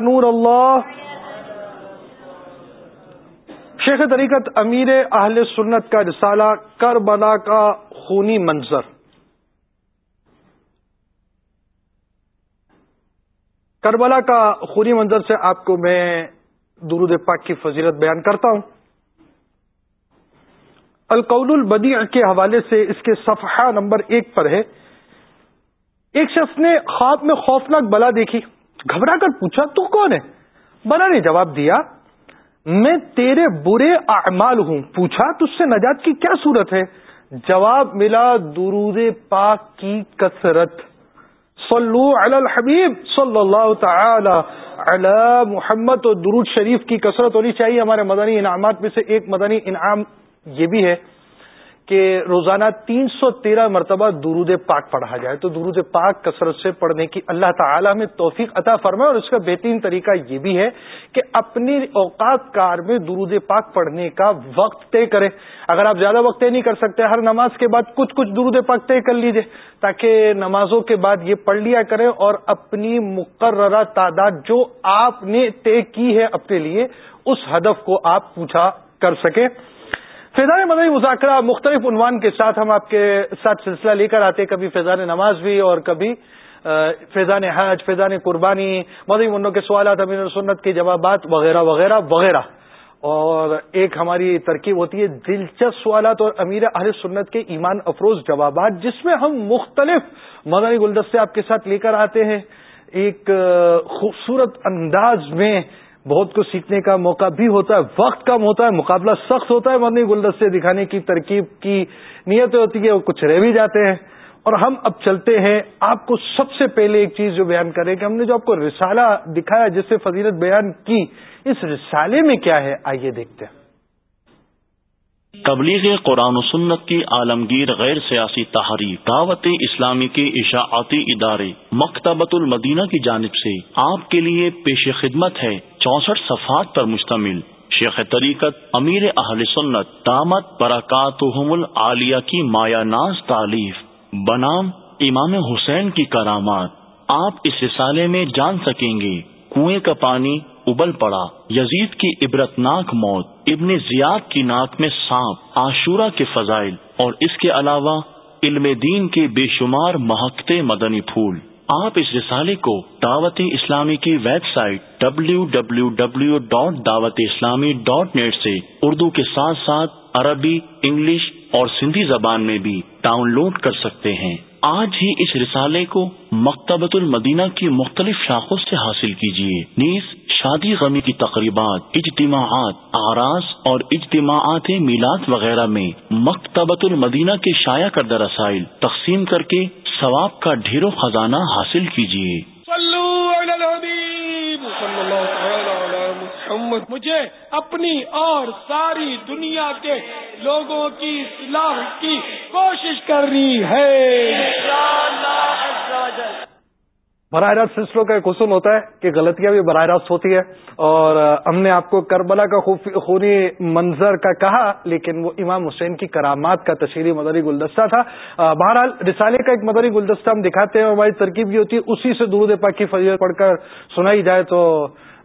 نور اللہ. شیخ طریقت امیر اہل سنت کا رسالہ کربلا کا خونی منظر. کربلا کا خونی منظر سے آپ کو میں درود پاک کی فضیلت بیان کرتا ہوں. القول البدیع کے حوالے سے اس کے صفحہ نمبر ایک پر ہے. ایک شخص نے خواب میں خوفناک بلا دیکھی۔ گھبرا کر پوچھا، تو کون ہے؟ بلا نے جواب دیا، میں تیرے برے اعمال ہوں۔ پوچھا تج سے نجات کی کیا صورت ہے؟ جواب ملا، درود پاک کی کثرت۔ صلو علی الحبیب، صلی اللہ تعالی علی محمد۔ و درود شریف کی کثرت ہونی چاہیے ہمارے مدنی انعامات میں سے ایک مدنی انعام یہ بھی ہے۔ کہ روزانہ تین سو تیرہ مرتبہ درود پاک پڑھا جائے تو درود پاک کثرت سے پڑھنے کی اللہ تعالی میں توفیق عطا فرمائے اور اس کا بہترین طریقہ یہ بھی ہے کہ اپنی اوقات کار میں درود پاک پڑھنے کا وقت طے کرے اگر آپ زیادہ وقت طے نہیں کر سکتے، ہر نماز کے بعد کچھ کچھ درود پاک طے کر لیجیے تاکہ نمازوں کے بعد یہ پڑھ لیا کریں اور اپنی مقررہ تعداد جو آپ نے طے کی ہے اپنے لیے، اس ہدف کو آپ پوچھا کر سکیں۔ فیضان مدنی مذاکرہ مختلف عنوان کے ساتھ ہم آپ کے ساتھ سلسلہ لے کر آتے کبھی فیضان نماز بھی اور کبھی فیضان حج فیضان قربانی، مدنی منوں کے سوالات، امین سنت کے جوابات، وغیرہ وغیرہ وغیرہ۔ اور ایک ہماری ترکیب ہوتی ہے دلچسپ سوالات اور امیر اہل سنت کے ایمان افروز جوابات، جس میں ہم مختلف مدنی گلدستے آپ کے ساتھ لے کر آتے ہیں۔ ایک خوبصورت انداز میں بہت کچھ سیکھنے کا موقع بھی ہوتا ہے، وقت کم ہوتا ہے، مقابلہ سخت ہوتا ہے، مدنی گلدستے دکھانے کی ترکیب کی نیتیں ہوتی ہے وہ کچھ رہ بھی جاتے ہیں۔ اور ہم اب چلتے ہیں، آپ کو سب سے پہلے ایک چیز جو بیان کریں کہ ہم نے جو آپ کو رسالہ دکھایا، جس سے فضیلت بیان کی، اس رسالے میں کیا ہے؟ آئیے دیکھتے ہیں۔ تبلیغ قرآن و سنت کی عالمگیر غیر سیاسی تحریک دعوت اسلامی کے اشاعتی ادارے مکتبۃ المدینہ کی جانب سے آپ کے لیے پیش خدمت ہے چونسٹھ صفحات پر مشتمل۔ شیخ طریقت امیر اہل سنت دامت برکات العالیہ کی مایا ناز تعلیف بنام امام حسین کی کرامات۔ آپ اس رسالے میں جان سکیں گے، کنویں کا پانی ابل پڑا۔ یزید کی عبرتناک موت، ابن زیاد کی ناک میں سانپ، عاشورہ کے فضائل، اور اس کے علاوہ علم دین کے بے شمار مہکتے مدنی پھول۔ آپ اس رسالے کو دعوت اسلامی کی website W W W dot Dawat Islami dot net سے اردو کے ساتھ ساتھ عربی، انگلش اور سندھی زبان میں بھی ڈاؤن لوڈ کر سکتے ہیں۔ آج ہی اس رسالے کو مکتبۃ المدینہ کی مختلف شاخوں سے حاصل کیجیے نیز شادی غمی کی تقریبات اجتماعات آراز اور اجتماعات میلاد وغیرہ میں مکتبۃ المدینہ کے شائع کردہ رسائل تقسیم کر کے ثواب کا ڈھیرو خزانہ حاصل کیجیے۔ مجھے اپنی اور ساری دنیا کے لوگوں کی اصلاح کی کوشش کرنی ہے۔ براہ راست سلسلوں کا ایک حسن ہوتا ہے کہ غلطیاں بھی براہ راست ہوتی ہے اور ہم نے آپ کو کربلا کا خونی منظر کا کہا، لیکن وہ امام حسین کی کرامات کا تشہیری مدری گلدستہ تھا۔ بہرحال رسالے کا ایک مدری گلدستہ ہم دکھاتے ہیں ہماری ترکیب بھی ہوتی ہے، اسی سے درود پاک کی فضیت پڑھ کر سنائی جائے تو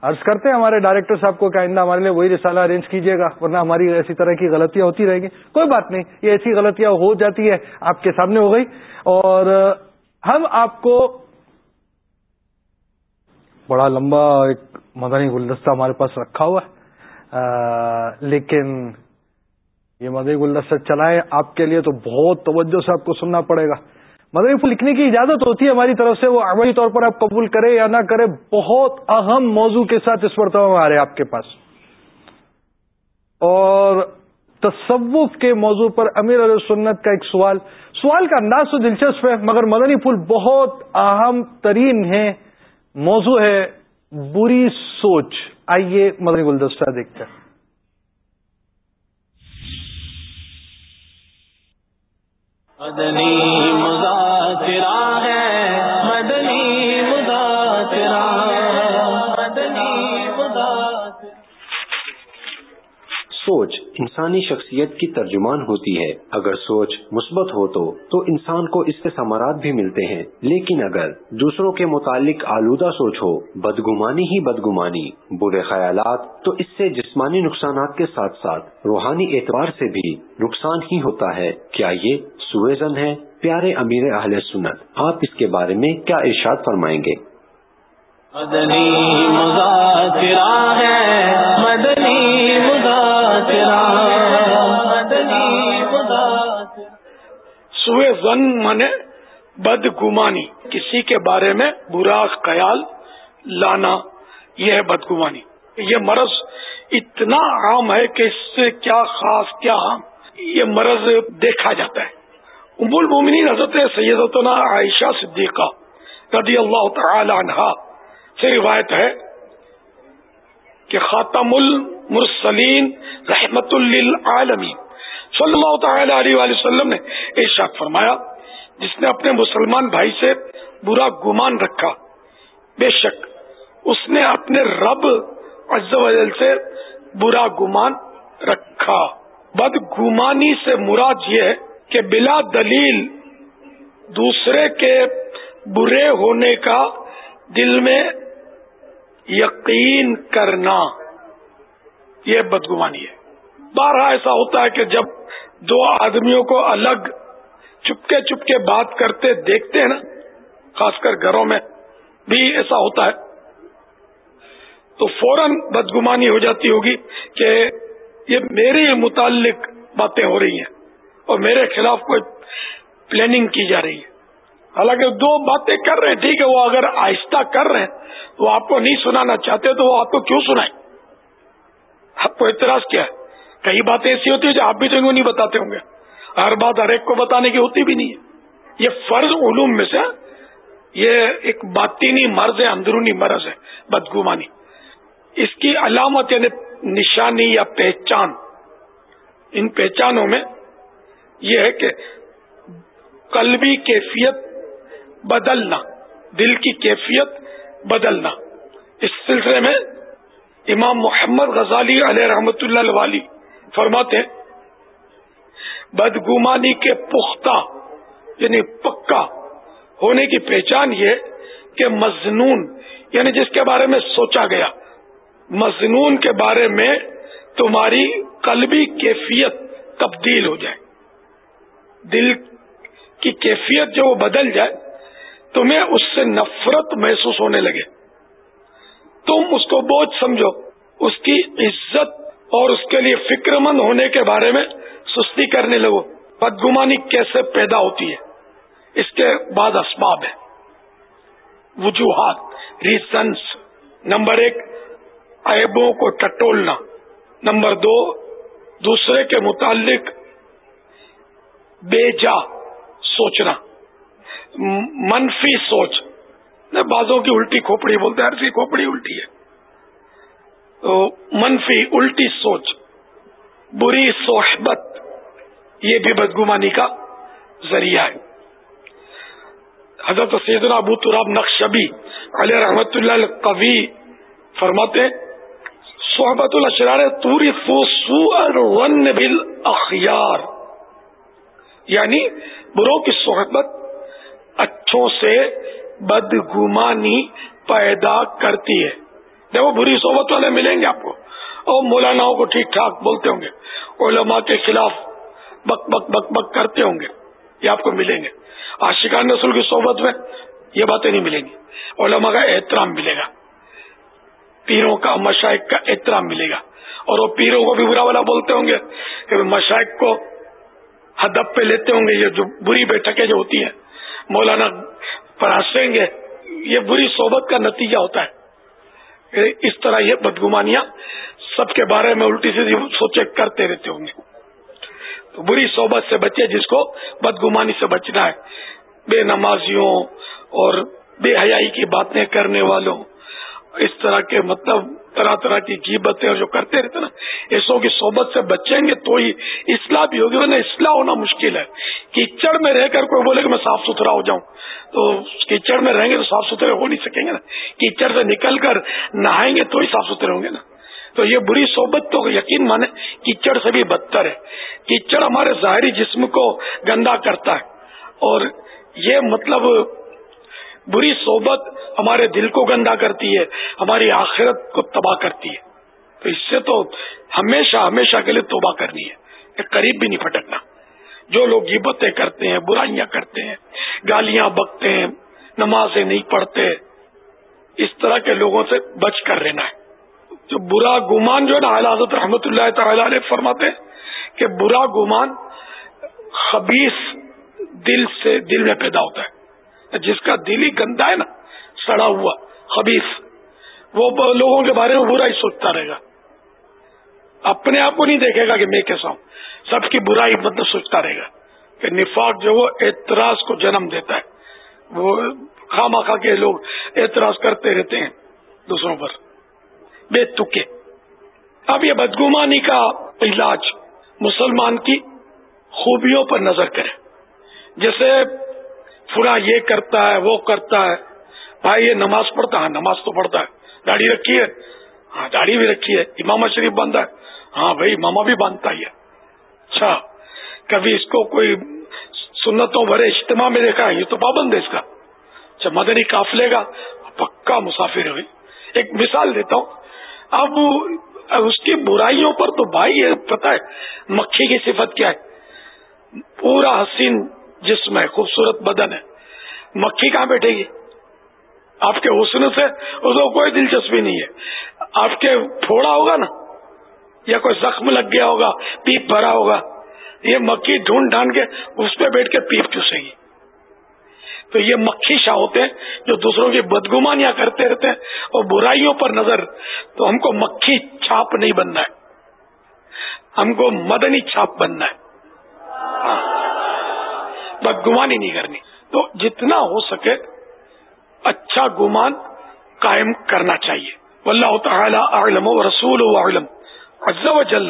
عرض کرتے ہیں۔ ہمارے ڈائریکٹر صاحب کو کہ آئندہ ہمارے لیے وہی رسالہ ارینج کیجیے گا، ورنہ ہماری ایسی طرح کی غلطیاں ہوتی رہیں گی۔ کوئی بات نہیں، یہ ایسی غلطیاں ہو جاتی ہے آپ کے سامنے ہو گئی۔ اور ہم آپ کو بڑا لمبا ایک مدنی گلدستہ ہمارے پاس رکھا ہوا ہے۔ لیکن یہ مدنی گلدستہ چلائے آپ کے لیے تو بہت توجہ سے آپ کو سننا پڑے گا۔ مدنی پھول لکھنے کی اجازت ہوتی ہے ہماری طرف سے، وہ عملی طور پر آپ قبول کرے یا نہ کرے بہت اہم موضوع کے ساتھ اس مرتبہ آ رہے آپ کے پاس۔ اور تصوف کے موضوع پر امیر علیہ سنت کا ایک سوال۔ سوال کا انداز تو دلچسپ ہے، مگر مدنی پھول بہت اہم ترین ہے موضوع ہے بری سوچ۔ آئیے مدنی گلدستہ دیکھتے ہیں۔ مدنی مذاکرہ ہے۔ انسانی شخصیت کی ترجمان ہوتی ہے۔ اگر سوچ مثبت ہو تو تو انسان کو اس سے ثمرات بھی ملتے ہیں۔ لیکن اگر دوسروں کے متعلق آلودہ سوچ ہو، بدگمانی ہی بدگمانی۔ برے خیالات، تو اس سے جسمانی نقصانات کے ساتھ ساتھ روحانی اعتبار سے بھی نقصان ہی ہوتا ہے۔ کیا یہ سویزن ہے؟ پیارے امیر اہل سنت، آپ اس کے بارے میں کیا ارشاد فرمائیں گے؟ مدنی مذاکرہ ہے۔ مدنی مذاکرہ زن منے بد گمانی کسی کے بارے میں برا خیال لانا، یہ ہے بدگمانی۔ یہ مرض اتنا عام ہے کہ اس سے کیا خاص، کیا عام، یہ مرض دیکھا جاتا ہے۔ ام المومنین حضرت سیدتنا عائشہ صدیقہ رضی اللہ تعالی عنہا سے روایت ہے کہ خاتم المرسلین رحمت للعالمین صلی اللہ تعالی علیہ وآلہ وسلم نے ارشاد فرمایا، جس نے اپنے مسلمان بھائی سے برا گمان رکھا، بے شک اس نے اپنے رب عز و جل سے برا گمان رکھا۔ بد گمانی سے مراد یہ ہے کہ بلا دلیل دوسرے کے برے ہونے کا دل میں یقین کرنا، یہ بدگمانی ہے۔ بارہ ایسا ہوتا ہے کہ جب دو آدمیوں کو الگ چپکے چپکے بات کرتے دیکھتے ہیں نا، خاص کر گھروں میں بھی ایسا ہوتا ہے۔ تو فوراً بدگمانی ہو جاتی ہوگی کہ یہ میرے متعلق باتیں ہو رہی ہیں اور میرے خلاف کوئی پلاننگ کی جا رہی ہے۔ حالانکہ دو باتیں کر رہے ہیں، ٹھیک ہے، وہ اگر آہستہ کر رہے ہیں، وہ آپ کو نہیں سنانا چاہتے تو وہ آپ کو کیوں سنائیں؟ آپ کو اعتراض کیا ہے؟ کئی باتیں ایسی ہوتی ہیں جو آپ بھی تو نہیں بتاتے ہوں گے۔ ہر بات ہر ایک کو بتانے کی ہوتی بھی نہیں ہے۔ یہ فرض علوم میں سے یہ ایک باطینی مرض ہے، اندرونی مرض ہے، بدگمانی۔ اس کی علامت یعنی نشانی یا پہچان۔ ان پہچانوں میں یہ ہے کہ قلبی کیفیت بدلنا، دل کی کیفیت بدلنا۔ اس سلسلے میں امام محمد غزالی علیہ رحمت اللہ والی فرماتے بدگمانی کے پختہ یعنی پکا ہونے کی پہچان یہ کہ مضنون یعنی جس کے بارے میں سوچا گیا مضنون کے بارے میں تمہاری قلبی کیفیت تبدیل ہو جائے۔ دل کی کیفیت جو وہ بدل جائے، تمہیں اس سے نفرت محسوس ہونے لگے۔ تم اس کو بوجھ سمجھو، اس کی عزت اور اس کے لیے فکر مند ہونے کے بارے میں سستی کرنے لگو۔ بدگمانی کیسے پیدا ہوتی ہے؟ اس کے بعد اسباب ہے وجوہات۔ ریزنس نمبر ایک، عیبوں کو ٹٹولنا۔ نمبر دو، دوسرے کے متعلق بے جا سوچنا۔ منفی سوچ۔ بازوں کی الٹی کھوپڑی بولتے ہیں، ہر کھوپڑی الٹی ہے۔ تو منفی، الٹی سوچ، بری صحبت یہ بھی بدگمانی کا ذریعہ ہے۔ حضرت سیدنا ابو تراب نقشبی علیہ رحمت اللہ قوی فرماتے صحبت الشرار توری فوسو ون بل اخیار یعنی بروں کی صحبت اچھوں سے بدگمانی پیدا کرتی ہے۔ جب وہ بری صحبت والے ملیں گے آپ کو۔ اور مولاناؤں کو ٹھیک ٹھاک بولتے ہوں گے۔ علماء کے خلاف بک بک بک بک کرتے ہوں گے۔ یہ آپ کو ملیں گے۔ آشقان نسل کی صحبت میں یہ باتیں نہیں ملیں گی۔ علماء کا احترام ملے گا۔ پیروں کا، مشائق کا احترام ملے گا۔ اور وہ پیروں کو بھی برا والا بولتے ہوں گے۔ کہ مشائق کو ہدب پہ لیتے ہوں گے۔ یہ جو بری بیٹھکیں جو ہوتی ہیں، مولانا پڑھاسیں گے۔ یہ بری صحبت کا نتیجہ ہوتا ہے۔ یعنی اس طرح یہ بدگمانیاں سب کے بارے میں الٹی سیدھی سوچے کرتے رہتے ہوں گے۔ تو بری صحبت سے بچے جس کو بدگمانی سے بچنا ہے۔ بے نمازیوں اور بے حیائی کی باتیں کرنے والوں اس طرح کے مطلب طرح طرح کی قیمتیں جو کرتے رہتے نا ایسوں کی صحبت سے بچیں گے تو ہی اصلاح بھی ہوگی، ورنہ اصلاح ہونا مشکل ہے۔ کیچڑ میں رہ کر کوئی بولے کہ میں صاف ستھرا ہو جاؤں، تو کیچڑ میں رہیں گے تو صاف ستھرے ہو نہیں سکیں گے نا۔ کیچڑ سے نکل کر نہائیں گے تو ہی صاف ستھرے ہوں گے نا۔ تو یہ بری صحبت تو یقین مانے، کیچڑ سے بھی بدتر ہے۔ کیچڑ ہمارے ظاہری جسم کو گندا کرتا ہے اور یہ مطلب بری صحبت ہمارے دل کو گندا کرتی ہے، ہماری آخرت کو تباہ کرتی ہے۔ تو اس سے تو ہمیشہ ہمیشہ کے لیے توبہ کرنی ہے۔ قریب بھی نہیں پھٹکنا۔ جو لوگ گبتیں کرتے ہیں، برائیاں کرتے ہیں، گالیاں بکتے ہیں، نمازیں نہیں پڑھتے، اس طرح کے لوگوں سے بچ کر رہنا ہے۔ جو برا گمان جو ہے نا حضرت رحمت اللہ تعالی علیہ فرماتے کہ برا گمان خبیص دل سے دل میں پیدا ہوتا ہے۔ جس کا دل ہی گندا ہے نا، سڑا ہوا خبیص وہ لوگوں کے بارے میں برا ہی سوچتا رہے گا۔ اپنے آپ کو نہیں دیکھے گا کہ میں کیسا ہوں۔ سب کی برائی مطلب سوچتا رہے گا کہ نفاق جو وہ اعتراض کو جنم دیتا ہے۔ وہ خام خا کے لوگ اعتراض کرتے رہتے ہیں دوسروں پر۔ بے تکے۔ اب یہ بدگمانی کا علاج مسلمان کی خوبیوں پر نظر کرے جیسے پورا یہ کرتا ہے، وہ کرتا ہے۔ بھائی، یہ نماز پڑھتا ہے۔ ہاں، نماز تو پڑھتا ہے۔ داڑھی رکھی ہے۔ ہاں داڑھی بھی رکھی ہے۔ امام شریف باندھا ہے۔ ہاں بھائی ماما بھی باندھتا ہی ہے۔ اچھا کبھی اس کو کوئی سنتوں بھرے اجتماع میں دیکھا؟ ہے یہ تو پابند ہے اس کا۔ اچھا مدنی کافلے گا پکا مسافر ہے ایک مثال دیتا ہوں۔ اب اس کی برائیوں پر تو بھائی پتا ہے، مکھی کی صفت کیا ہے۔ پورا حسین جسم ہے خوبصورت بدن ہے۔ مکھی کہاں بیٹھے گی؟ آپ کے حسن سے اس کو کوئی دلچسپی نہیں ہے۔ آپ کے پھوڑا ہوگا نا، یا کوئی زخم لگ گیا ہوگا، پیپ بھرا ہوگا، یہ مکھی ڈھونڈ ڈھانڈ کے اس پہ بیٹھ کے پیپ چوسے گی۔ تو یہ مکھی شاہ ہوتے ہیں جو دوسروں کی بدگمانیاں کرتے رہتے ہیں اور برائیوں پر نظر۔ تو ہم کو مکھی چھاپ نہیں بننا ہے۔ ہم کو مدنی چھاپ بننا ہے۔ بدگمانی نہیں کرنی۔ تو جتنا ہو سکے اچھا گمان قائم کرنا چاہیے۔ واللہ تعالی اعلم و رسول و علم عز و جل۔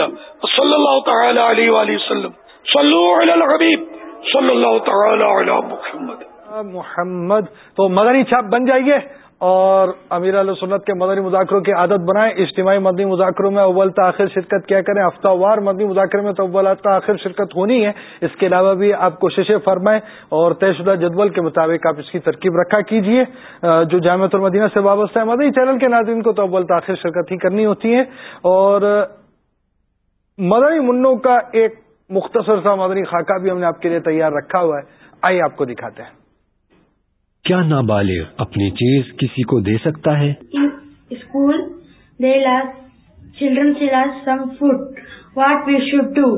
صلی اللہ تعالی علیہ وآلہ وسلم۔ صلو علی الحبیب۔ صلی اللہ تعالی علی محمد۔ محمد، تو مدنی چھاپ بن جائیے اور امیر علیہ سنت کے مدنی مذاکروں کی عادت بنائیں، اجتماعی مدنی مذاکروں میں اول تاخیر شرکت کیا کریں، ہفتہ وار مدنی مذاکرے میں تو اول تاخیر شرکت ہونی ہے۔ اس کے علاوہ بھی آپ کوششیں فرمائیں اور طے شدہ جدول کے مطابق آپ اس کی ترکیب رکھا کیجیے جو جامعۃ المدینہ سے وابستہ ہے مدنی چینل کے ناظرین کو تو اول تاخیر شرکت ہی کرنی ہوتی ہے۔ اور مدنی منوں کا ایک مختصر سا مدنی خاکہ بھی ہم نے آپ کے لیے تیار رکھا ہوا ہے۔ آئیے آپ کو دکھاتے ہیں۔ کیا نابالغ اپنی چیز کسی کو دے سکتا ہے؟ اسکول دے لاس چلڈرن سے lost some food what we should do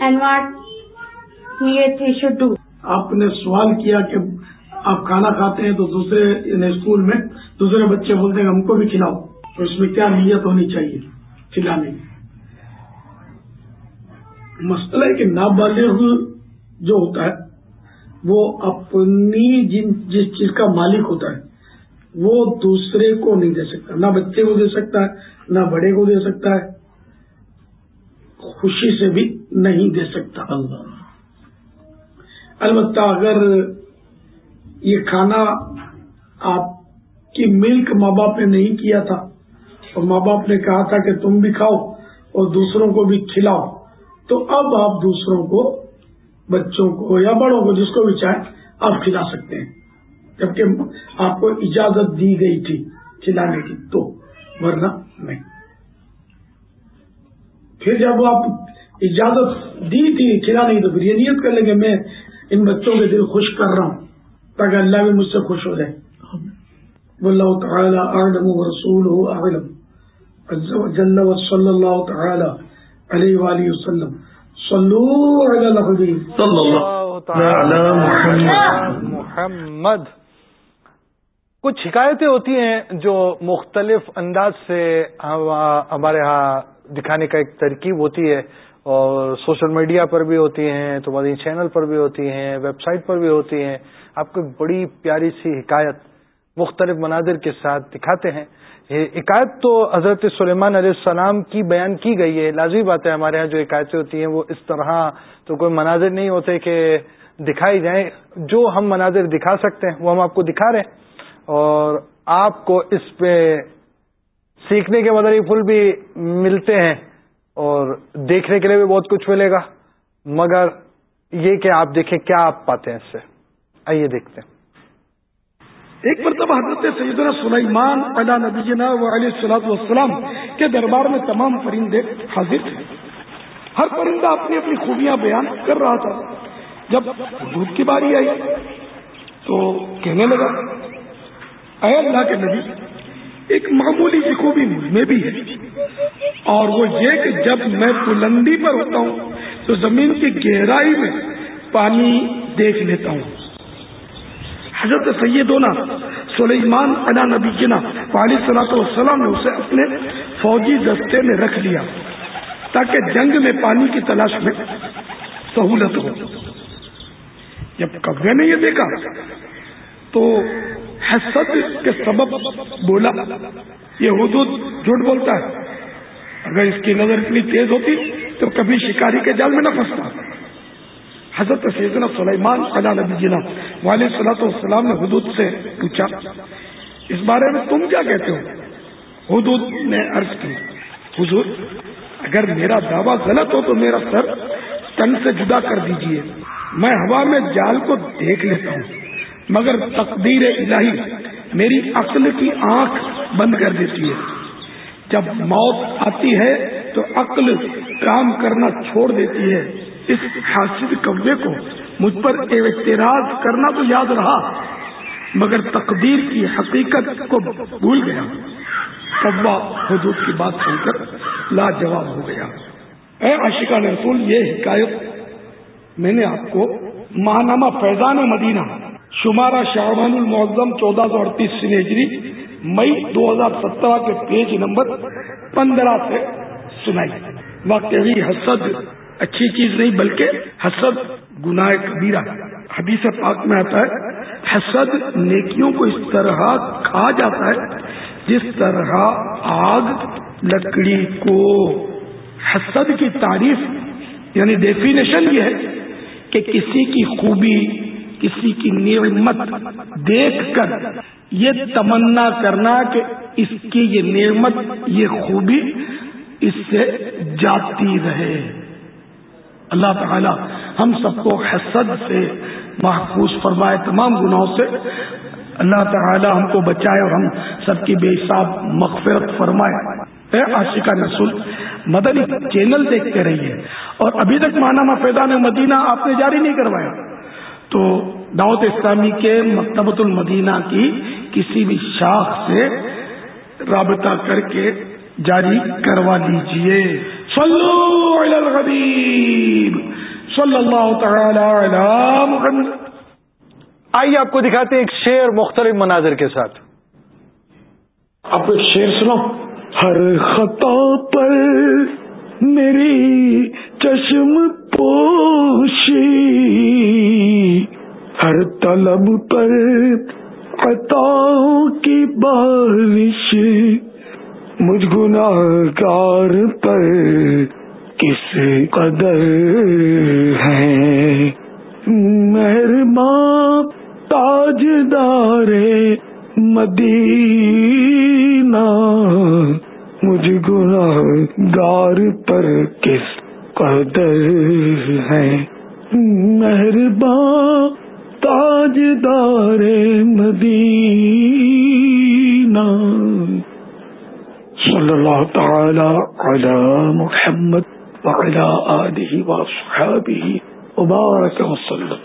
and what we should do. آپ نے سوال کیا کہ آپ کھانا کھاتے ہیں تو دوسرے یعنی اسکول میں دوسرے بچے بولتے ہیں ہم کو بھی کھلاؤ تو اس میں کیا نیت ہونی چاہیے کھلانے کی؟ مسئلہ ہے کہ نابالغ جو ہوتا ہے وہ اپنی جن جس چیز کا مالک ہوتا ہے وہ دوسرے کو نہیں دے سکتا۔ نہ بچے کو دے سکتا ہے نہ بڑے کو دے سکتا ہے۔ خوشی سے بھی نہیں دے سکتا۔ البتہ اگر یہ کھانا آپ کی ملک ماں باپ نے نہیں کیا تھا اور ماں باپ نے کہا تھا کہ تم بھی کھاؤ اور دوسروں کو بھی کھلاؤ تو اب آپ دوسروں کو بچوں کو یا بڑوں کو جس کو بھی چاہیں آپ کھلا سکتے ہیں۔ جبکہ آپ کو اجازت دی گئی تھی کھلانے کی تو، ورنہ نہیں۔ پھر جب آپ اجازت دی تھی کھلانے کی تو پھر یہ نیت کر لیں گے میں ان بچوں کے دل خوش کر رہا ہوں، تاکہ اللہ بھی مجھ سے خوش ہو جائے۔ واللہ تعالی اعلم و رسول جل و صلی اللہ تعالی علیہ وآلہ وسلم۔ محمد. کچھ حکایتیں ہوتی ہیں جو مختلف انداز سے ہمارے ہاں دکھانے کا ایک ترکیب ہوتی ہے اور سوشل میڈیا پر بھی ہوتی ہیں تو مدنی چینل پر بھی ہوتی ہیں ویب سائٹ پر بھی ہوتی ہیں۔ آپ کو بڑی پیاری سی حکایت مختلف مناظر کے ساتھ دکھاتے ہیں۔ عکایت تو حضرت سلیمان علیہ السلام کی بیان کی گئی ہے۔ لازمی بات ہے ہمارے ہاں جو عکایتیں ہوتی ہیں وہ اس طرح تو کوئی مناظر نہیں ہوتے کہ دکھائی جائیں۔ جو ہم مناظر دکھا سکتے ہیں وہ ہم آپ کو دکھا رہے ہیں۔ اور آپ کو اس پہ سیکھنے کے مدنی پھول بھی ملتے ہیں اور دیکھنے کے لیے بھی بہت کچھ ملے گا۔ مگر یہ کہ آپ دیکھیں کیا آپ پاتے ہیں اس سے۔ آئیے دیکھتے ہیں۔ ایک مرتبہ حضرت سیدنا سلیمان علا نبی جنا و علیہ السلاط والسلام کے دربار میں تمام پرندے حاضر تھے۔ ہر پرندہ اپنی اپنی خوبیاں بیان کر رہا تھا۔ جب دودھ کی باری آئی تو کہنے لگا، اے اللہ کے نبی، ایک معمولی سی خوبی مجھ میں بھی ہے۔ اور وہ یہ کہ جب میں بلندی پر ہوتا ہوں تو زمین کی گہرائی میں پانی دیکھ لیتا ہوں۔ حضرت سیدونا سلیمان علا نبی جنا علیہ صلاح والسلام نے اسے اپنے فوجی دستے میں رکھ لیا تاکہ جنگ میں پانی کی تلاش میں سہولت ہو۔ جب کبے نے یہ دیکھا تو حسد کے سبب بولا، یہ حدود جھوٹ بولتا ہے۔ اگر اس کی نظر اتنی تیز ہوتی تو کبھی شکاری کے جال میں نہ پھنستا۔ حضرت سیدنا سلیمان علا نبی جنا والد صلاح والسلام نے حدود سے پوچھا، اس بارے میں تم کیا کہتے ہو؟ حدود نے عرض کی، حضور، اگر میرا دعویٰ غلط ہو تو میرا سر تن سے جدا کر دیجیے، میں ہوا میں جال کو دیکھ لیتا ہوں، مگر تقدیر الہی میری عقل کی آنکھ بند کر دیتی ہے۔ جب موت آتی ہے تو عقل کام کرنا چھوڑ دیتی ہے۔ اس حاصل کبے کو مجھ پر اعتراض کرنا تو یاد رہا، مگر تقدیر کی حقیقت کو بھول گیا۔ کبا حدود کی بات سن کر لاجواب ہو گیا۔ اے عاشقہ رسول یہ حکایت میں نے آپ کو ماہنامہ فیضان مدینہ، شمارہ شاہبان المعظم چودہ سو اڑتیس سنیجری مئی دو ہزار سترہ کے پیج نمبر پندرہ سے سنائی۔ واقعی حسد اچھی چیز نہیں، بلکہ حسد، گناہ کبیرہ۔ حدیث پاک میں آتا ہے، حسد نیکیوں کو اس طرح کھا جاتا ہے، جس طرح آگ لکڑی کو۔ حسد کی تعریف یعنی ڈیفینیشن یہ ہے کہ کسی کی خوبی، کسی کی نعمت دیکھ کر یہ تمنا کرنا کہ اس کی یہ نعمت، یہ خوبی اس سے جاتی رہے۔ اللہ تعالی ہم سب کو حسد سے محفوظ فرمائے تمام گناہوں سے۔ اللہ تعالی ہم کو بچائے اور ہم سب کی بے حساب مغفرت فرمائے۔ اے عاشقہ رسول، مدنی چینل دیکھتے رہیے۔ اور ابھی تک مانا فیضان مدینہ آپ نے جاری نہیں کروایا۔ تو دعوت اسلامی کے مکتبۃ المدینہ کی کسی بھی شاخ سے رابطہ کر کے جاری کروا لیجیے صلو علی صلی اللہ تعالی علی محمد. آئیے آپ کو دکھاتے ہیں ایک شعر مختلف مناظر کے ساتھ۔ آپ ایک شعر سنو ہر خطا پر میری چشم پوشی ہر طلب پر عطاؤں کی بارش۔ مجھ گناہگار پر کس قدر ہے مہربان تاج دار مدینہ، مجھ گناہگار پر کس قدر ہے مہربان تاج دار مدینہ۔ صلی اللہ تعالی علی محمد وعلى آله وصحابه وبارك وسلم.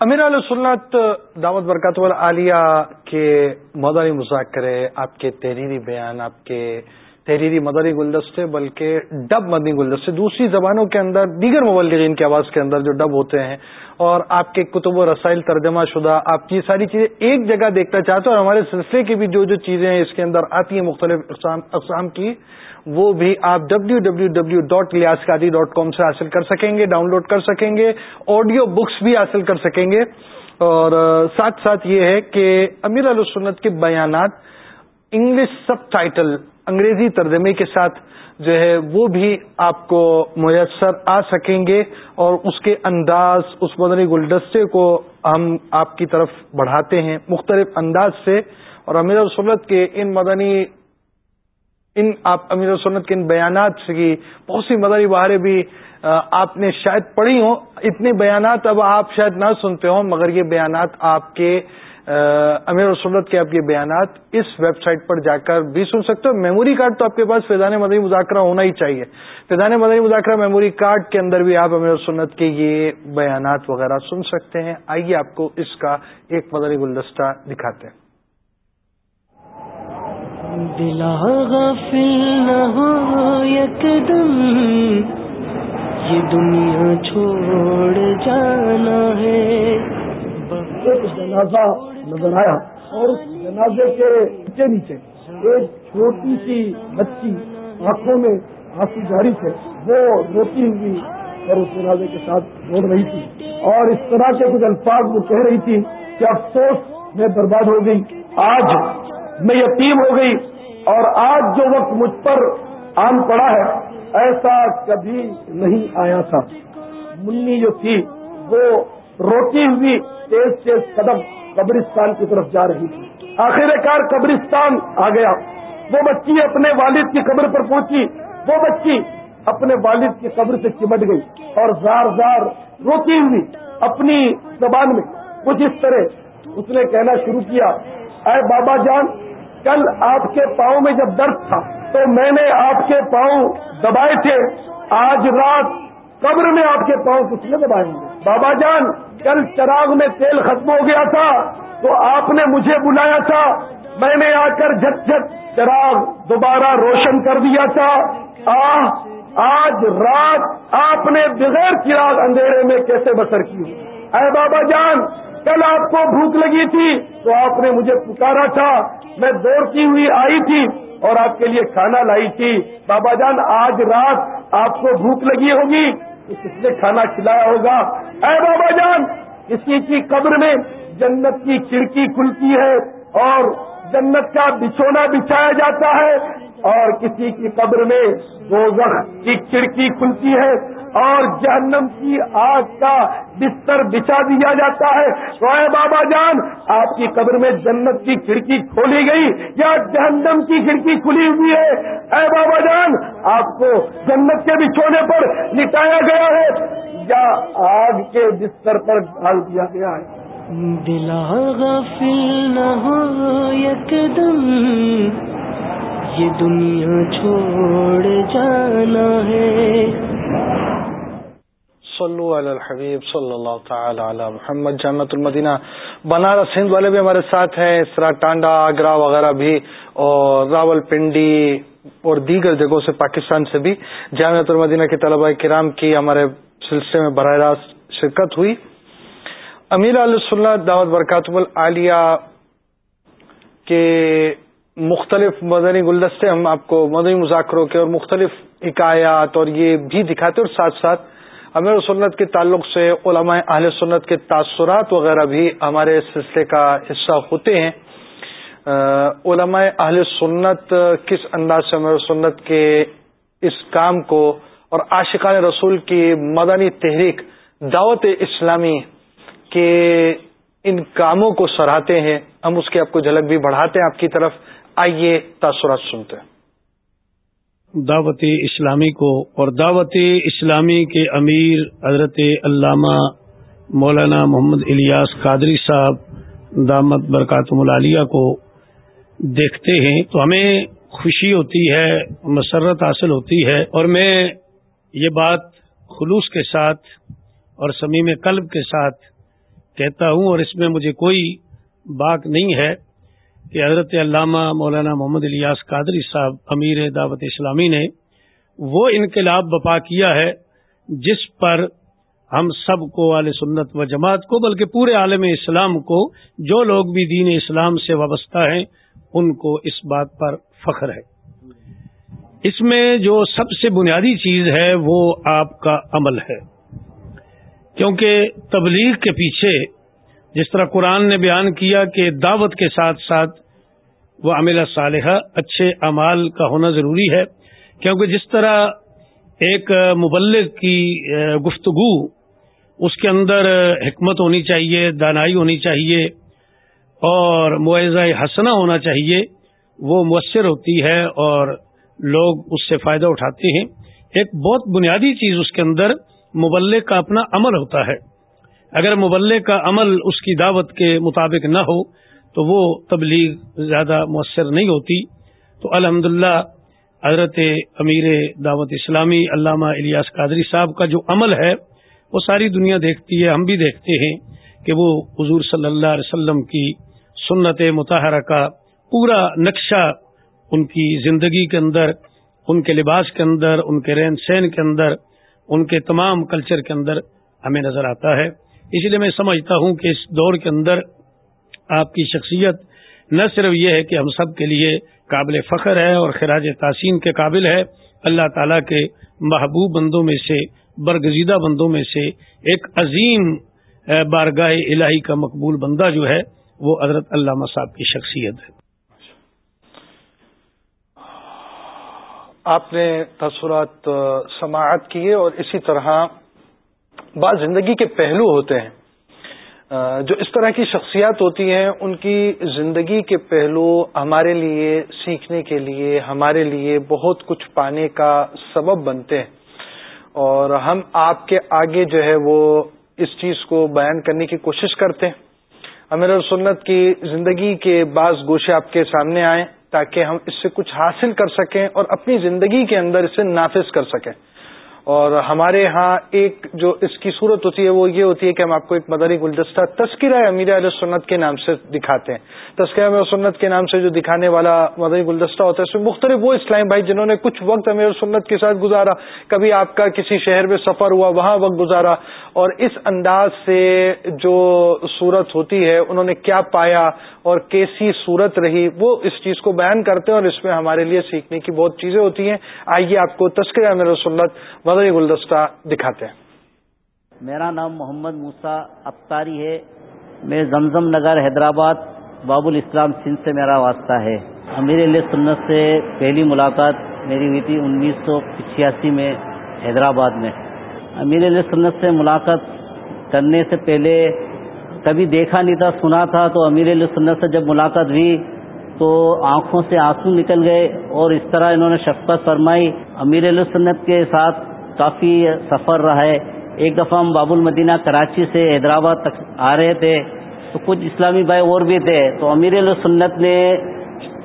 امیر علیہ سنت دعوت برکات عالیہ کے مدنی مذاکرے، آپ کے تحریری بیان، آپ کے تحریری مدنی گلدستے، بلکہ ڈب مدنی گلدستے، دوسری زبانوں کے اندر، دیگر مبلغین کی آواز کے اندر جو ڈب ہوتے ہیں، اور آپ کے کتب و رسائل ترجمہ شدہ، آپ کی ساری چیزیں ایک جگہ دیکھنا چاہتے ہیں، اور ہمارے سلسلے کی بھی جو جو چیزیں ہیں اس کے اندر آتی ہیں، مختلف اقسام کی، وہ بھی آپ ڈبلو ڈبلو ڈبلو ڈاٹ لیاس کاری ڈاٹ کام سے حاصل کر سکیں گے ڈاؤن لوڈ کر سکیں گے، آڈیو بکس بھی حاصل کر سکیں گے، اور ساتھ ساتھ یہ ہے کہ امیر علیہ کے بیانات، انگلش سب ٹائٹل انگریزی ترجمے کے ساتھ جو ہے وہ بھی آپ کو میسر آ سکیں گے اور اس کے انداز، اس مدنی گلدستے کو ہم آپ کی طرف بڑھاتے ہیں، مختلف انداز سے۔ اور امیر سنت کے ان مدنی، ان آپ امیر سنت کے ان بیانات کی بہت سی مدنی بہاریں بھی آپ نے شاید پڑھی ہوں۔ اتنے بیانات اب آپ شاید نہ سنتے ہوں، مگر یہ بیانات آپ کے امیر سنت کے آپ یہ بیانات اس ویب سائٹ پر جا کر بھی سن سکتے ہو۔ میموری کارڈ تو آپ کے پاس فیضان مدنی مذاکرہ ہونا ہی چاہیے۔ فیضان مدنی مذاکرہ میموری کارڈ کے اندر بھی آپ امیر سنت کے یہ بیانات وغیرہ سن سکتے ہیں۔ آئیے آپ کو اس کا ایک مدنی گلدستہ دکھاتے ہیں۔ دلا یہ دنیا چھوڑ جانا ہے۔ جنازہ نظر آیا اور اس جنازے کے نیچے نیچے ایک چھوٹی سی بچی آنکھوں میں آنسو جاری تھے، وہ روتی ہوئی اور اس جنازے کے ساتھ دوڑ رہی تھی۔ اور اس طرح کے کچھ الفاظ وہ کہہ رہی تھی کہ افسوس میں برباد ہو گئی، آج میں یتیم ہو گئی اور آج جو وقت مجھ پر آن پڑا ہے، ایسا کبھی نہیں آیا تھا۔ منی جو تھی، وہ روتی ہوئی تیز تیز قدم قبرستان کی طرف جا رہی تھی۔ آخر کار قبرستان آ گیا۔ وہ بچی اپنے والد کی قبر پر پہنچی۔ وہ بچی اپنے والد کی قبر سے چمٹ گئی اور زار زار روتی ہوئی اپنی زبان میں۔ کچھ اس طرح اس نے کہنا شروع کیا، اے بابا جان، کل آپ کے پاؤں میں جب درد تھا تو میں نے آپ کے پاؤں دبائے تھے۔ آج رات قبر میں آپ کے پاؤں کچھ نے دبائے ہوں گے۔ بابا جان، کل چراغ میں تیل ختم ہو گیا تھا، تو آپ نے مجھے بلایا تھا۔ میں نے آ کر جھٹ جھٹ چراغ دوبارہ روشن کر دیا تھا۔ آج رات آپ نے بغیر چراغ اندھیرے میں کیسے بسر کی؟ اے بابا جان، کل آپ کو بھوک لگی تھی، تو آپ نے مجھے پکارا تھا۔ میں دوڑتی ہوئی آئی تھی اور آپ کے لیے کھانا لائی تھی۔ بابا جان، آج رات آپ کو بھوک لگی ہوگی کس نے کھانا کھلایا ہوگا؟ اے بابا جان، کسی کی قبر میں جنت کی کھڑکی کھلتی ہے اور جنت کا بچھونا بچھایا جاتا ہے۔ اور کسی کی قبر میں دوزخ کی کھڑکی کھلتی ہے اور جہنم کی آگ کا بستر بچھا دیا جاتا ہے۔ تو اے بابا جان، آپ کی قبر میں جنت کی کھڑکی کھولی گئی یا جہنم کی کھڑکی کھلی ہوئی ہے؟ اے بابا جان، آپ کو جنت کے بچھونے پر لٹایا گیا ہے یا آگ کے بستر پر ڈال دیا گیا ہے؟ دلا غافل نہ ہو یہ دنیا چھوڑ جانا ہے۔ صلو علی الحبیب، صلی اللہ تعالی علی محمد جامعت المدینہ۔ بنارس ہند والے بھی ہمارے ساتھ ہیں، اس طرح ٹانڈا، آگرہ وغیرہ بھی، اور راول پنڈی اور دیگر جگہوں سے، پاکستان سے بھی۔ جامعت المدینہ کے طلبہ کرام کی ہمارے سلسلے میں براہ راست شرکت ہوئی۔ امیر علیہ دعوت برکات العالیہ کے مختلف مدنی گلدستے ہم آپ کو مدنی مذاکروں کے اور مختلف حکایات اور یہ بھی دکھاتے اور ساتھ ساتھ امیر سنت کے تعلق سے علماء اہل سنت کے تاثرات وغیرہ بھی ہمارے سلسلے کا حصہ ہوتے ہیں۔ علماء اہل سنت کس انداز سے امیر سنت کے اس کام کو اور عاشقان رسول کی مدنی تحریک دعوت اسلامی کے ان کاموں کو سراہتے ہیں، ہم اس کی آپ کو جھلک بھی بڑھاتے ہیں آپ کی طرف۔ آئیے تاثرات سنتے ہیں۔ دعوت اسلامی کو اور دعوت اسلامی کے امیر حضرت علامہ مولانا محمد الیاس قادری صاحب دامت برکاتم العالیہ کو دیکھتے ہیں تو ہمیں خوشی ہوتی ہے، مسرت حاصل ہوتی ہے۔ اور میں یہ بات خلوص کے ساتھ اور سمیم قلب کے ساتھ کہتا ہوں اور اس میں مجھے کوئی باک نہیں ہے کہ حضرت علامہ مولانا محمد الیاس قادری صاحب امیر دعوت اسلامی نے وہ انقلاب بپا کیا ہے جس پر ہم سب کو عال سنت و جماعت کو بلکہ پورے عالم اسلام کو جو لوگ بھی دین اسلام سے وابستہ ہیں، ان کو اس بات پر فخر ہے۔ اس میں جو سب سے بنیادی چیز ہے، وہ آپ کا عمل ہے۔ کیونکہ تبلیغ کے پیچھے جس طرح قرآن نے بیان کیا کہ دعوت کے ساتھ ساتھ وہ عمل صالحہ، اچھے اعمال کا ہونا ضروری ہے، کیونکہ جس طرح ایک مبلغ کی گفتگو، اس کے اندر حکمت ہونی چاہیے، دانائی ہونی چاہیے اور معاوضہ حسنا ہونا چاہیے، وہ مؤثر ہوتی ہے اور لوگ اس سے فائدہ اٹھاتے ہیں۔ ایک بہت بنیادی چیز اس کے اندر مبلک کا اپنا عمل ہوتا ہے۔ اگر مبلک کا عمل اس کی دعوت کے مطابق نہ ہو، تو وہ تبلیغ زیادہ مؤثر نہیں ہوتی۔ تو الحمد حضرت امیر دعوت اسلامی علامہ الیاس قادری صاحب کا جو عمل ہے، وہ ساری دنیا دیکھتی ہے، ہم بھی دیکھتے ہیں کہ وہ حضور صلی اللہ علیہ وسلم کی سنت متحرہ کا پورا نقشہ ان کی زندگی کے اندر، ان کے لباس کے اندر، ان کے رہن سہن کے اندر ان کے تمام کلچر کے اندر ہمیں نظر آتا ہے۔ اس لیے میں سمجھتا ہوں کہ اس دور کے اندر آپ کی شخصیت نہ صرف یہ ہے کہ ہم سب کے لیے قابل فخر ہے اور خراج تحسین کے قابل ہے، اللہ تعالی کے محبوب بندوں میں سے، برگزیدہ بندوں میں سے ایک عظیم بارگاہ الہی کا مقبول بندہ جو ہے، وہ حضرت علامہ صاحب کی شخصیت ہے۔ آپ نے تاثرات سماعت کیے اور اسی طرح بعض زندگی کے پہلو ہوتے ہیں۔ جو اس طرح کی شخصیات ہوتی ہیں، ان کی زندگی کے پہلو ہمارے لیے، سیکھنے کے لیے، ہمارے لیے بہت کچھ پانے کا سبب بنتے ہیں۔ اور ہم آپ کے آگے جو ہے وہ اس چیز کو بیان کرنے کی کوشش کرتے ہیں۔ امیر سنت کی زندگی کے بعض گوشے آپ کے سامنے آئیں تاکہ ہم اس سے کچھ حاصل کر سکیں اور اپنی زندگی کے اندر اسے نافذ کر سکیں۔ اور ہمارے ہاں ایک جو اس کی صورت ہوتی ہے وہ یہ ہوتی ہے کہ ہم آپ کو ایک مدری گلدستہ تذکرہ امیر علیہ سنت کے نام سے دکھاتے ہیں۔ تذکرہ امیر سنت کے نام سے جو دکھانے والا مدری گلدستہ ہوتا ہے، اس میں مختلف وہ اسلام بھائی جنہوں نے کچھ وقت امیر سنت کے ساتھ گزارا۔ کبھی آپ کا کسی شہر میں سفر ہوا، وہاں وقت گزارا۔ اور اس انداز سے جو صورت ہوتی ہے، انہوں نے کیا پایا؟ اور کیسی صورت رہی، وہ اس چیز کو بیان کرتے ہیں اور اس میں ہمارے لیے سیکھنے کی بہت چیزیں ہوتی ہیں۔ آئیے آپ کو تذکرہ امیر سنت مدری گلدستہ دکھاتے ہیں۔ میرا نام محمد موسا ابتاری ہے۔ میں زمزم نگر حیدرآباد باب الاسلام سندھ سے میرا واسطہ ہے۔ امیر علیہ سنت سے پہلی ملاقات میری ہوئی تھی انیس سو پچاسی میں حیدرآباد میں۔ امیر علیہ سنت سے ملاقات کرنے سے پہلے کبھی دیکھا نہیں تھا، سنا تھا تو امیر علیہ سنت سے جب ملاقات ہوئی تو آنکھوں سے آنسو نکل گئے اور اس طرح انہوں نے شفقت فرمائی۔ امیر علیہ سنت کے ساتھ کافی سفر رہا ہے۔ ایک دفعہ ہم باب المدینہ کراچی سے حیدرآباد تک آ رہے تھے۔ تو کچھ اسلامی بھائی اور بھی تھے۔ تو امیر سنت نے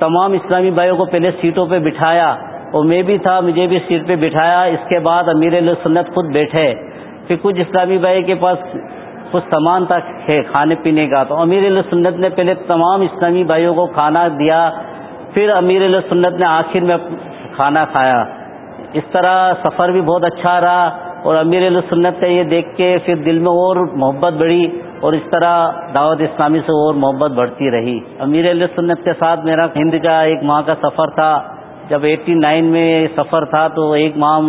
تمام اسلامی بھائیوں کو پہلے سیٹوں پہ بٹھایا اور میں بھی تھا، مجھے بھی سیٹ پہ بٹھایا۔ اس کے بعد امیر سنت خود بیٹھے۔ پھر کچھ اسلامی بھائی کے پاس کچھ سامان تھا کھانے پینے کا۔ تو امیر سنت نے پہلے تمام اسلامی بھائیوں کو کھانا دیا، پھر امیر سنت نے آخر میں کھانا کھایا۔ اس طرح سفر بھی بہت اچھا رہا اور امیر سنت سے یہ دیکھ کے پھر دل میں اور محبت بڑھی اور اس طرح دعوت اسلامی سے اور محبت بڑھتی رہی۔ امیر علیہ سنت کے ساتھ میرا ہند کا ایک ماہ کا سفر تھا۔ جب ایٹی نائن میں سفر تھا تو ایک ماہ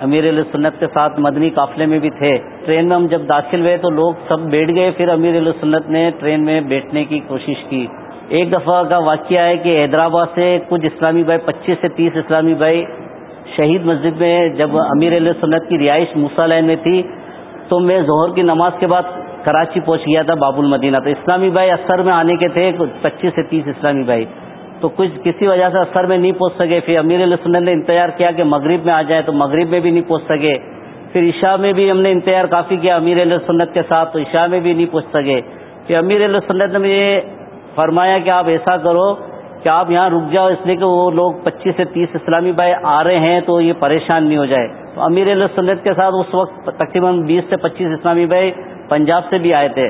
امیر علیہ سنت کے ساتھ مدنی قافلے میں بھی تھے۔ ٹرین میں ہم جب داخل ہوئے تو لوگ سب بیٹھ گئے۔ پھر امیر علیہ سنت نے ٹرین میں بیٹھنے کی کوشش کی۔ ایک دفعہ کا واقعہ ہے کہ حیدرآباد سے کچھ اسلامی بھائی، پچیس سے تیس اسلامی بھائی شہید مسجد میں جب امیر علیہ سنت کی رہائش موسا لائن میں تھی تو میں ظہر کی نماز کے بعد کراچی پہنچ گیا تھا باب المدینہ تو اسلامی بھائی اثر میں آنے کے تھے پچیس سے تیس اسلامی بھائی۔ تو کچھ کسی وجہ سے اثر میں نہیں پہنچ سکے، پھر امیر علیہ سنت نے انتظار کیا کہ مغرب میں آ جائے تو مغرب میں بھی نہیں پہنچ سکے۔ پھر عشاء میں بھی ہم نے انتظار کافی کیا امیر علیہ سنت کے ساتھ، تو عشاء میں بھی نہیں پہنچ سکے۔ پھر امیر علیہ سنت نے مجھے فرمایا کہ آپ ایسا کرو کہ آپ یہاں رک جاؤ، اس لیے کہ وہ لوگ پچیس سے تیس اسلامی بھائی آ رہے ہیں تو یہ پریشان نہیں ہو جائے۔ تو امیر علیہ سنت کے ساتھ اس وقت تقریباً بیس سے پچیس اسلامی بھائی پنجاب سے بھی آئے تھے۔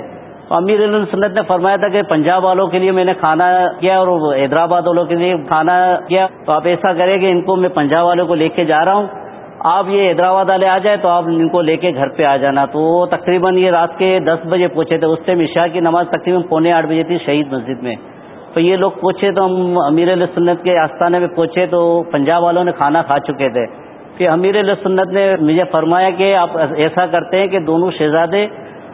امیر علیہ سنت نے فرمایا تھا کہ پنجاب والوں کے لیے میں نے کھانا کیا اور حیدرآباد والوں کے لیے کھانا کیا۔ تو آپ ایسا کریں کہ ان کو میں پنجاب والوں کو لے کے جا رہا ہوں۔ آپ یہ حیدرآباد والے آ جائے تو آپ ان کو لے کے گھر پہ آ جانا۔ تو وہ تقریباً یہ رات کے دس بجے پہنچے تھے۔ اس سے عشاء کی نماز تقریباً پونے آٹھ بجے تھی شہید مسجد میں۔ تو یہ لوگ پوچھے تو ہم امیر علیہ سنت کے آستانے میں پوچھے تو پنجاب والوں نے کھانا کھا چکے تھے۔ پھر امیر علیہ سنت نے مجھے فرمایا کہ آپ ایسا کرتے ہیں کہ دونوں شہزادے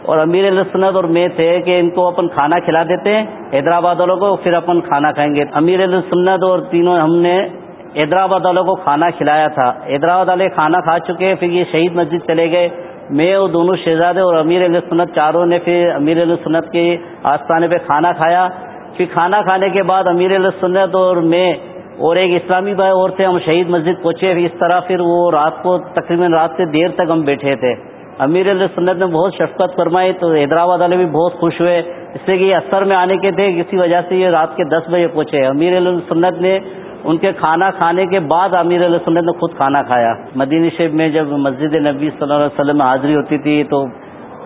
اور امیر علیہ سنت اور میں تھے کہ ان کو اپن کھانا کھلا دیتے ہیں، حیدرآباد والوں کو، پھر اپن کھانا کھائیں گے۔ امیر علیہ سنت اور تینوں ہم نے حیدرآباد والوں کو کھانا کھلایا تھا۔ حیدرآباد والے کھانا کھا چکے پھر یہ شہید مسجد چلے گئے۔ میں اور دونوں شہزادے اور امیر علیہ سنت چاروں نے پھر امیر علیہ سنت کے آستانے پہ کھانا کھایا۔ پھر کھانا کھانے کے بعد امیر علیہ سنت اور میں اور ایک اسلامی بھائی اور تھے، ہم شہید مسجد پہنچے۔ اس طرح پھر وہ رات کو تقریباً رات سے دیر تک ہم بیٹھے تھے۔ امیر علیہ سنت نے بہت شفقت فرمائی تو حیدرآباد والے بھی بہت خوش ہوئے۔ اس لیے کہ یہ اثر میں آنے کے تھے کسی وجہ سے یہ رات کے دس بجے پہنچے۔ امیر علیہ سنت نے ان کے کھانا کھانے کے بعد امیر علیہ سنت نے خود کھانا کھایا۔ مدینی شیب میں جب مسجد نبی صلی اللہ علیہ وسلم میں حاضری ہوتی تھی تو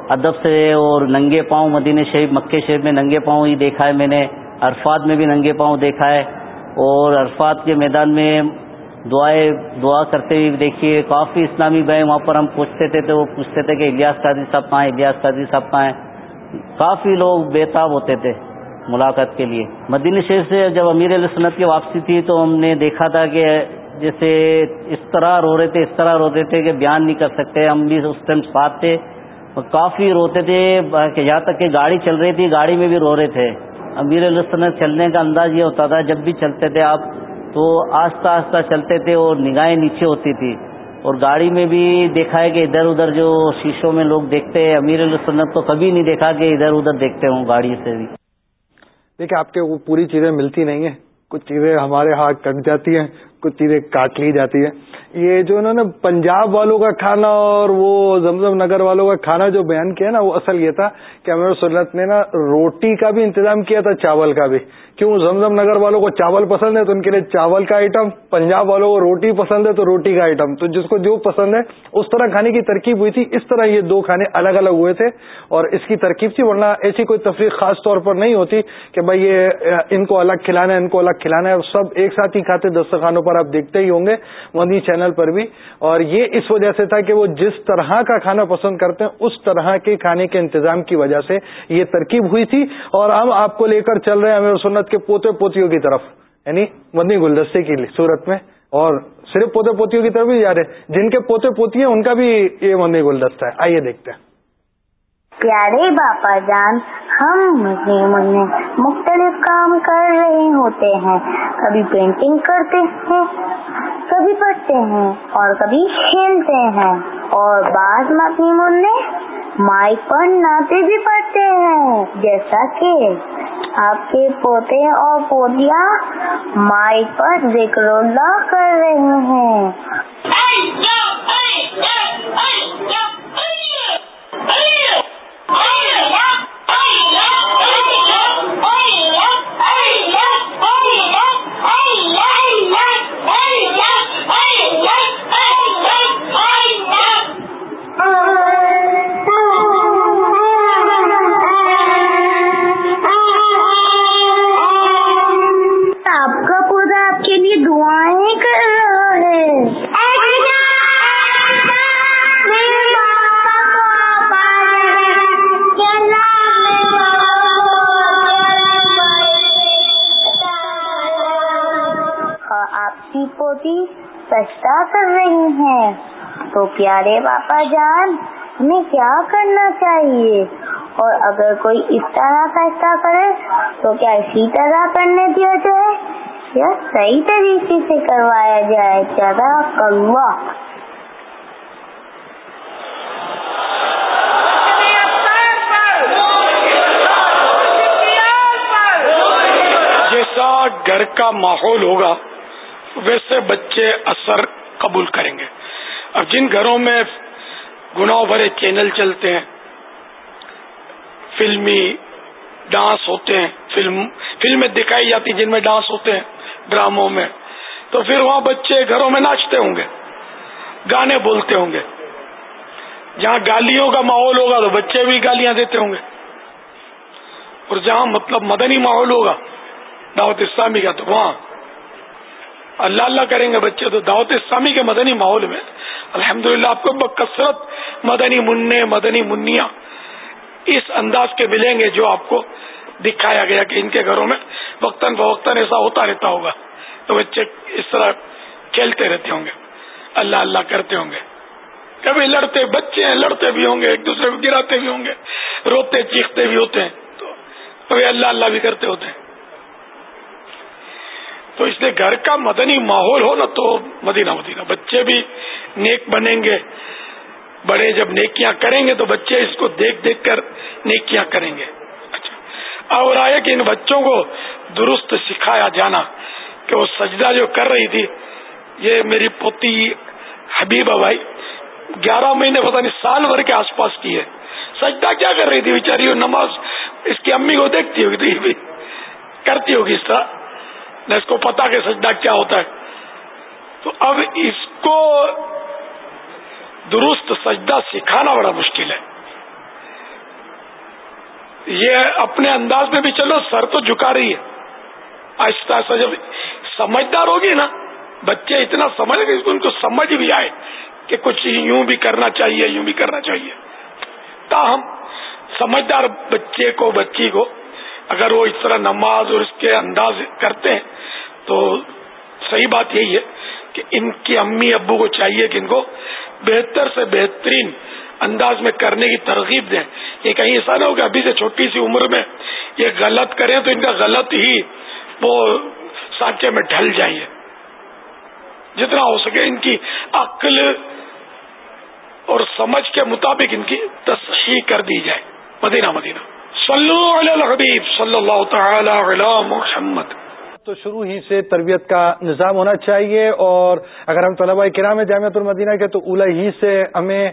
ادب سے اور ننگے پاؤں، مدینہ شریف مکے شریف میں ننگے پاؤں ہی دیکھا ہے میں نے۔ عرفات میں بھی ننگے پاؤں دیکھا ہے اور عرفات کے میدان میں دعائیں دعا کرتے ہوئے دیکھیے، کافی اسلامی بھائی وہاں پر ہم پوچھتے تھے تو وہ پوچھتے تھے کہ الیاس قادری صاحب کہاں ہیں الیاس قادری صاحب کہاں ہیں؟ کافی لوگ بےتاب ہوتے تھے ملاقات کے لیے۔ مدینہ شریف سے جب امیر علیہ سنت کی واپسی تھی تو ہم نے دیکھا تھا کہ جیسے اس طرح رو رہے تھے، اس طرح روتے تھے کہ بیان نہیں کر سکتے۔ ہم بھی اس ٹائم ساتھ تھے کافی روتے تھے، کہ یہاں تک کہ گاڑی چل رہی تھی، گاڑی میں بھی رو رہے تھے۔ امیر علیہ چلنے کا انداز یہ ہوتا تھا، جب بھی چلتے تھے آپ تو آہستہ آہستہ چلتے تھے اور نگاہیں نیچے ہوتی تھی اور گاڑی میں بھی دیکھا ہے کہ ادھر ادھر جو شیشوں میں لوگ دیکھتے ہیں، امیر سنت تو کبھی نہیں دیکھا کہ ادھر ادھر دیکھتے ہوں گاڑی سے بھی۔ دیکھیں، آپ کے وہ پوری چیزیں ملتی نہیں ہیں۔ کچھ چیزیں ہمارے ہاتھ کٹ جاتی ہیں، کچھ چیزیں کاٹ لی جاتی ہیں۔ یہ جو انہوں نے پنجاب والوں کا کھانا اور وہ زمزم نگر والوں کا کھانا جو بیان کیا نا، وہ اصل یہ تھا کہ امیر سنت نے نا روٹی کا بھی انتظام کیا تھا، چاول کا بھی۔ کیوں زمزم نگر والوں کو چاول پسند ہے تو ان کے لیے چاول کا آئٹم پنجاب والوں کو روٹی پسند ہے تو روٹی کا آئٹم تو جس کو جو پسند ہے، اس طرح کھانے کی ترکیب ہوئی تھی، اس طرح یہ دو کھانے الگ الگ ہوئے تھے اور اس کی ترکیب تھی، ورنہ ایسی کوئی تفریح خاص طور پر نہیں ہوتی کہ بھائی یہ ان کو الگ کھلانا ہے، ان کو الگ کھلانا ہے۔ سب ایک ساتھ ہی کھاتے دستخانوں پر آپ دیکھتے ہی ہوں گے مودی چینل پر بھی۔ اور یہ اس وجہ سے تھا کہ وہ جس طرح کا کھانا پسند کرتے ہیں، اس طرح کے کھانے کے انتظام کی وجہ سے یہ ترکیب ہوئی تھی۔ اور ہم آپ کو لے کر چل رہے ہیں امیر سنت کے پوتے پوتیوں کی طرف یعنی مدنی گلدستے کی صورت میں، اور صرف پوتے پوتیوں کی طرف بھی جا رہے جن کے پوتے پوتی ہیں، ان کا بھی یہ مدنی گلدستہ ہے۔ آئیے دیکھتے ہیں۔ پیارے باپا جان، ہم مسلم مختلف کام کر رہے ہوتے ہیں۔ کبھی پینٹنگ کرتے ہیں، کبھی پڑھتے ہیں، اور کبھی کھیلتے ہیں۔ اور بعض مپنی منہ مائک پر ناطے بھی پڑھتے ہیں جیسا کہ آپ کے پوتے اور پوتیاں مائک پر ذکر اللہ کر رہے ہیں تو پیارے باپا جان، ہمیں کیا کرنا چاہیے؟ اور اگر کوئی اس طرح فیصلہ کرے، تو کیا اسی طرح کرنے دیا جائے یا صحیح طریقے سے کروایا جائے؟ زیادہ جیسا گھر کا ماحول ہوگا، ویسے بچے اثر قبول کریں گے۔ اب جن گھروں میں گناہ بھرے چینل چلتے ہیں، فلمی ڈانس ہوتے ہیں، فلم، فلمیں دکھائی جاتی جن میں ڈانس ہوتے ہیں ڈراموں میں، تو پھر وہاں بچے گھروں میں ناچتے ہوں گے، گانے بولتے ہوں گے۔ جہاں گالیوں کا ماحول ہوگا تو بچے بھی گالیاں دیتے ہوں گے۔ اور جہاں مطلب مدنی ماحول ہوگا، دعوت اسلامی کا، تو وہاں اللہ اللہ کریں گے بچے تو دعوت اسلامی کے مدنی ماحول میں۔ الحمدللہ للہ آپ کو بکثرت مدنی منع مدنی منیا اس انداز کے ملیں گے جو آپ کو دکھایا گیا کہ ان کے گھروں میں وقتاً فوقتاً ایسا ہوتا رہتا ہوگا۔ تو بچے اس طرح کھیلتے رہتے ہوں گے۔ اللہ اللہ کرتے ہوں گے۔ کبھی لڑتے بچے ہیں، لڑتے بھی ہوں گے، ایک دوسرے کو گراتے بھی ہوں گے، روتے چیختے بھی ہوتے ہیں۔ تو کبھی اللہ اللہ بھی کرتے ہوتے ہیں۔ تو اس لیے گھر کا مدنی ماحول ہو نا تو مدینہ مدینہ بچے بھی نیک بنیں گے۔ بڑے جب نیکیاں کریں گے تو بچے اس کو دیکھ دیکھ کر نیکیاں کریں گے۔ اچھا۔ اور آئے کہ ان بچوں کو درست سکھایا جانا کہ وہ سجدہ جو کر رہی تھی، یہ میری پوتی حبیبہ بھائی، گیارہ مہینے پتہ نہیں سال بھر کے آس پاس کی ہے۔ سجدہ کیا کر رہی تھی بیچاری نماز اس کی امی کو دیکھتی ہوگی کرتی ہوگی اس طرح۔ نہ اس کو پتا کہ سجدہ کیا ہوتا ہے۔ تو اب اس کو درست سجدہ سکھانا بڑا مشکل ہے۔ یہ اپنے انداز میں بھی چلو، سر تو جھکا رہی ہے۔ آہستہ آہستہ جب سمجھدار ہوگی نا، بچے اتنا سمجھ گئے ان کو سمجھ بھی آئے کہ کچھ یوں بھی کرنا چاہیے، یوں بھی کرنا چاہیے۔ تاہم، سمجھدار بچے کو، بچی کو اگر وہ اس طرح نماز اور اس کے انداز کرتے ہیں تو صحیح بات یہی ہے کہ ان کی امی ابو کو چاہیے کہ ان کو بہتر سے بہترین انداز میں کرنے کی ترغیب دیں۔ یہ کہیں ایسا نہ ہو کہ ابھی سے چھوٹی سی عمر میں یہ غلط کریں تو ان کا غلط ہی وہ سانچے میں ڈھل جائیں۔ جتنا ہو سکے ان کی عقل اور سمجھ کے مطابق ان کی تصحیح کر دی جائے۔ مدینہ مدینہ۔ صلو علی الحبیب صلی اللہ تعالی علی محمد۔ تو شروع ہی سے تربیت کا نظام ہونا چاہیے اور اگر ہم طلباء کرام جامعۃ المدینہ کے تو اولا ہی سے ہمیں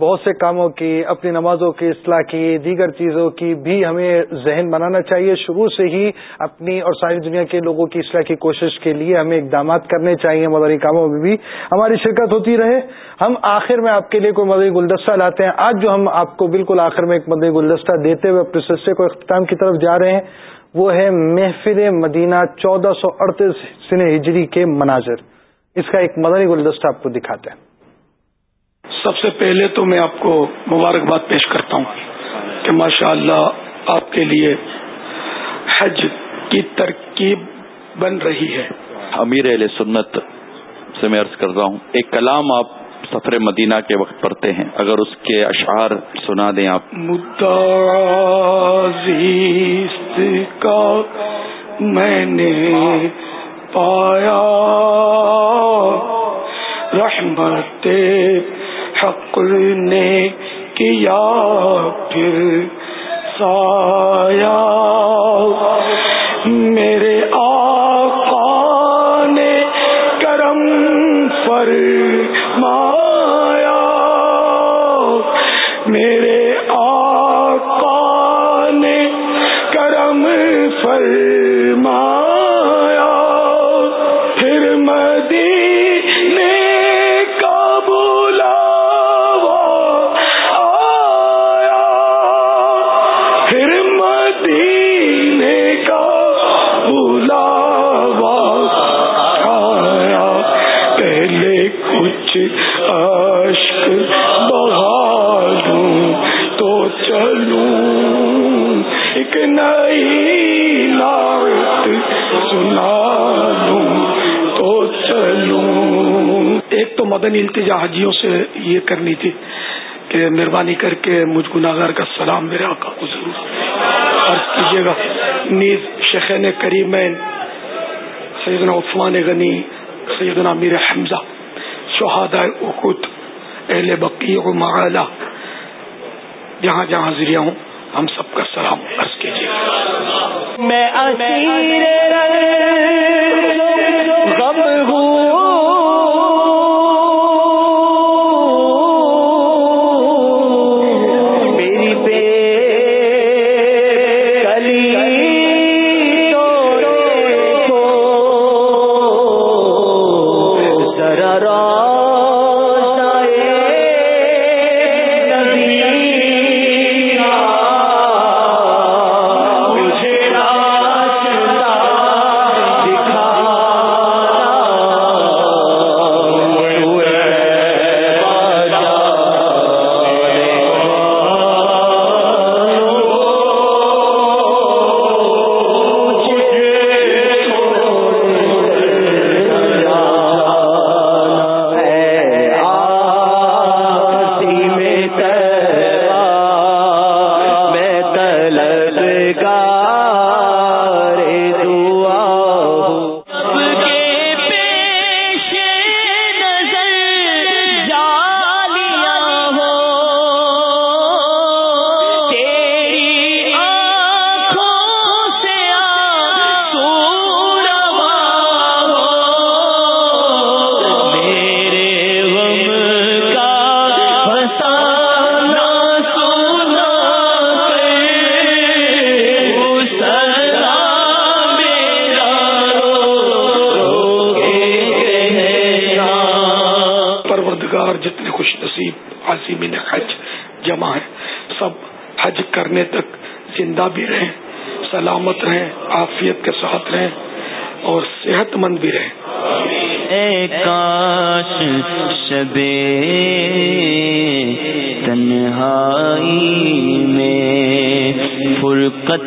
بہت سے کاموں کی، اپنی نمازوں کی، اصلاح کی، دیگر چیزوں کی بھی ہمیں ذہن بنانا چاہیے۔ شروع سے ہی اپنی اور ساری دنیا کے لوگوں کی اصلاح کی کوشش کے لیے ہمیں اقدامات کرنے چاہیے۔ مدری کاموں میں بھی ہماری شرکت ہوتی رہے۔ ہم آخر میں آپ کے لیے کوئی مدری گلدستہ لاتے ہیں۔ آج جو ہم آپ کو بالکل آخر میں ایک مدری گلدستہ دیتے ہوئے اپنے سلسلے کو اختتام کی طرف جا رہے ہیں وہ ہے محفل مدینہ چودہ سو اڑتیس سن ہجری کے مناظر۔ اس کا ایک مدنی گلدستہ آپ کو دکھاتے ہیں۔ سب سے پہلے تو میں آپ کو مبارکباد پیش کرتا ہوں کہ ماشاء اللہ آپ کے لیے حج کی ترکیب بن رہی ہے۔ امیر علیہ سنت سے میں عرض کر رہا ہوں ایک کلام آپ سفر مدینہ کے وقت پڑھتے ہیں۔ اگر اس کے اشعار سنا دیں آپ۔ کا میں نے پایا۔ رحمت حق نے کیا پھر سایا میرے مدنی التجا حاجیوں سے یہ کرنی تھی کہ مہربانی کر کے مجھ گناگار کا سلام میرے آقا کو ضرور عرض کیجیے گا۔ نیز شیخین کریمین سیدنا عثمان غنی، سیدنا میر حمزہ شہادہ اخت اہل بقی و معالی۔ جہاں جہاں حاضریاں ہوں، ہم سب کا سلام عرض کیجیے۔ میں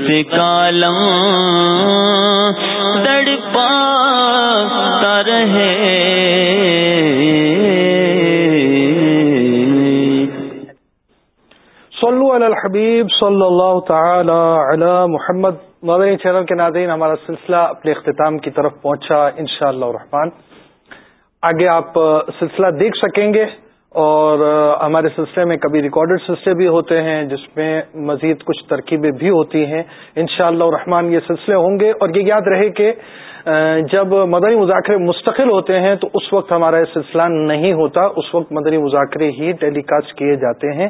فرقت کالم تڑپا رہے صلو علی الحبیب صلی اللہ تعالی علی محمد مدنی چینل کے ناظرین، ہمارا سلسلہ اپنے اختتام کی طرف پہنچا انشاءاللہ الرحمن۔ آگے آپ سلسلہ دیکھ سکیں گے۔ اور ہمارے سلسلے میں کبھی ریکارڈڈ سلسلے بھی ہوتے ہیں، جس میں مزید کچھ ترکیبیں بھی ہوتی ہیں۔ انشاءاللہ الرحمن یہ سلسلے ہوں گے اور یہ یاد رہے کہ جب مدنی مذاکرے مستقل ہوتے ہیں تو اس وقت ہمارا یہ سلسلہ نہیں ہوتا۔ اس وقت مدنی مذاکرے ہی ٹیلی کاسٹ کیے جاتے ہیں۔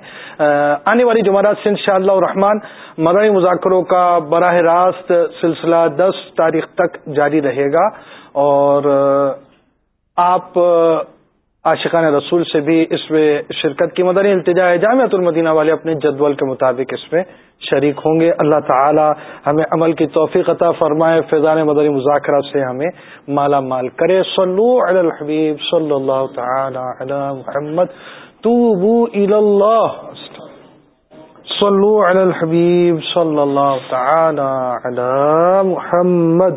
آنے والی جمعرات سے انشاءاللہ الرحمن مدنی مذاکروں کا براہ راست سلسلہ دس تاریخ تک جاری رہے گا۔ اور آپ عاشقان رسول سے بھی اس میں شرکت کی مدنی التجا ہے۔ جامعۃ المدینہ والے اپنے جدول کے مطابق اس میں شریک ہوں گے۔ اللہ تعالی ہمیں عمل کی توفیق عطا فرمائے، فیضان مدنی مذاکرہ سے ہمیں مالا مال کرے۔ صلو علی الحبیب صلی اللہ تعالی علی محمد۔ توبو الی اللہ صلو علی الحبیب صلی اللہ تعالی علی محمد۔